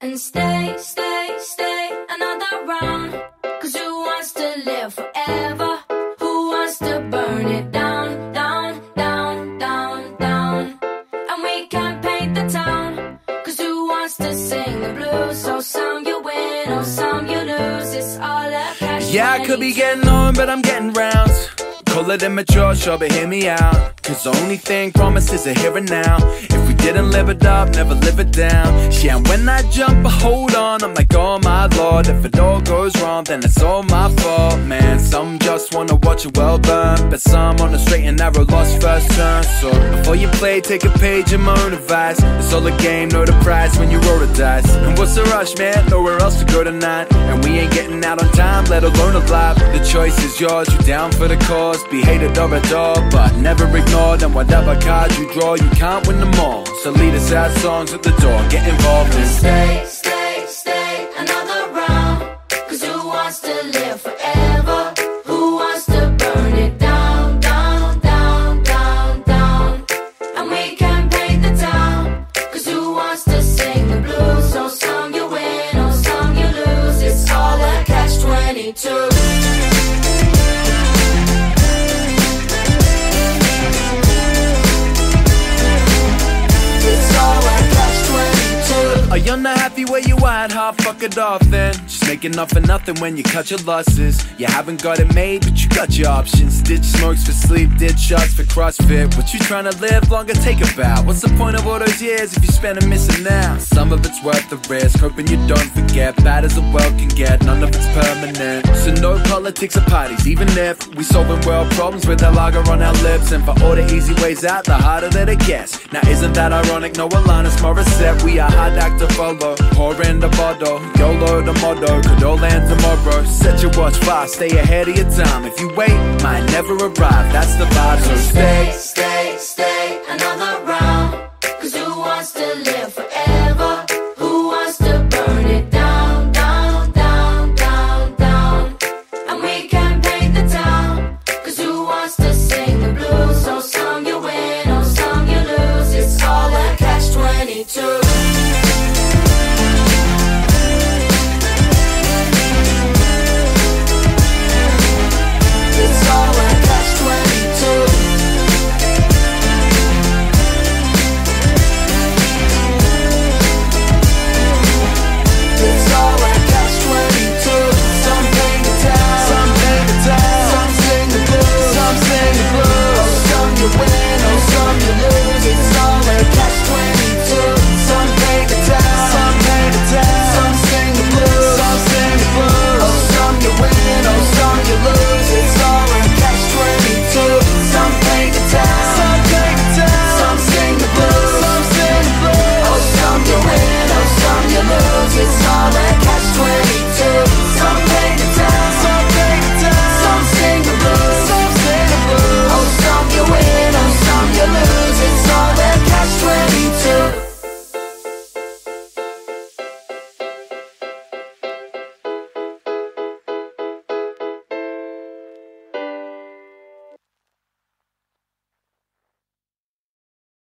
and stay, stay, stay another round. Cause who wants to live forever? Who wants to burn it down, down, down, down, down? And we can paint the town. Cause who wants to sing the blues? So some you win, or some you lose. It's all a catch Yeah, I could be getting on, but I'm getting rounds. Call it immature, sure, but hear me out. Cause the only thing promised is a here and now. If we didn't live it up, never live it down. Yeah, and when I jump, I hold on. I'm like, oh my lord, if it all goes wrong, then it's all my fault, man. Some just wanna watch it well burn, but some on the straight and narrow lost first turn. So before you play, take a page of my own advice. It's all a game, know the price when you roll the dice. And what's the rush, man? Nowhere else to go tonight. And we ain't getting out on time, let alone alive. The choice is yours, you down for the cause. Be hated or adored, but never ignored. And whatever cards you draw, you can't win them all. So lead us out songs at the door, get involved and stay 22. Are you not happy where you at? Huh? Fuck it off then. Just making up for nothing when you cut your losses. You haven't got it made, but you got your options. Ditch smokes for sleep, ditch shots for CrossFit. What you trying to live longer? Take a bow. What's the point of all those years if you spend them missing now? Some of it's worth the risk, hoping you don't forget. Bad as the world can get, none of it's permanent. So no politics or parties, even if we solving world problems with a lager on our lips. And for all the easy ways out, the harder that it gets. Now isn't that ironic? No Alanis Morissette, we are hard act to follow. Pour in the bottle, YOLO the motto, could all end tomorrow. Set your watch fast, stay ahead of your time. If you wait, might never arrive. That's the vibe. So Stay, stay. stay, another round. Cause who wants to live forever? Who wants to burn it down, down, down, down, down? And we can paint the town. Cause who wants to sing the blues? So some you win, or some you lose. It's all a catch 22.